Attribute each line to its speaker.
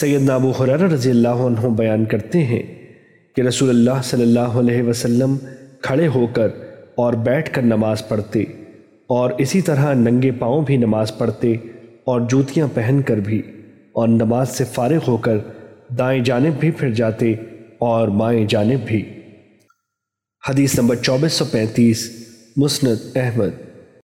Speaker 1: سیدنا ابو حرار رضی اللہ عنہ بیان کرتے ہیں کہ رسول اللہ صلی اللہ علیہ وسلم کھڑے ہو کر اور بیٹھ کر نماز پڑھتے اور اسی طرح ننگے پاؤں بھی نماز پڑھتے اور جوتیاں پہن کر بھی اور نماز سے فارغ ہو کر دائیں جانب بھی پھر جاتے اور مائیں جانب بھی۔ حدیث نمبر چوبیس سو پینتیس، مسند احمد۔